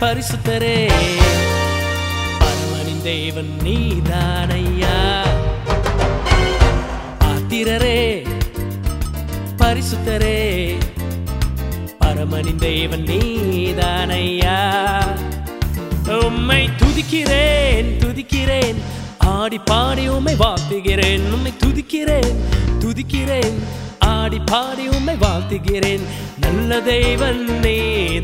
பரிசுத்தரே. பரமனின் தேவன் நீதானையா. ஆத்திரரே பரிசுத்தரே. பரமனின் தேவன் நீதானையா. உம்மை துதிக்கிறேன் துதிக்கிறேன். ஆடி பாடி உம்மை வாழ்த்துகிறேன் உம்மை துதிக்கிறேன் துதிக்கிறேன். ஆடி பாடி உம்மை வாழ்த்துகிறேன். நல்ல தெய்வன் தெய்வன் நீ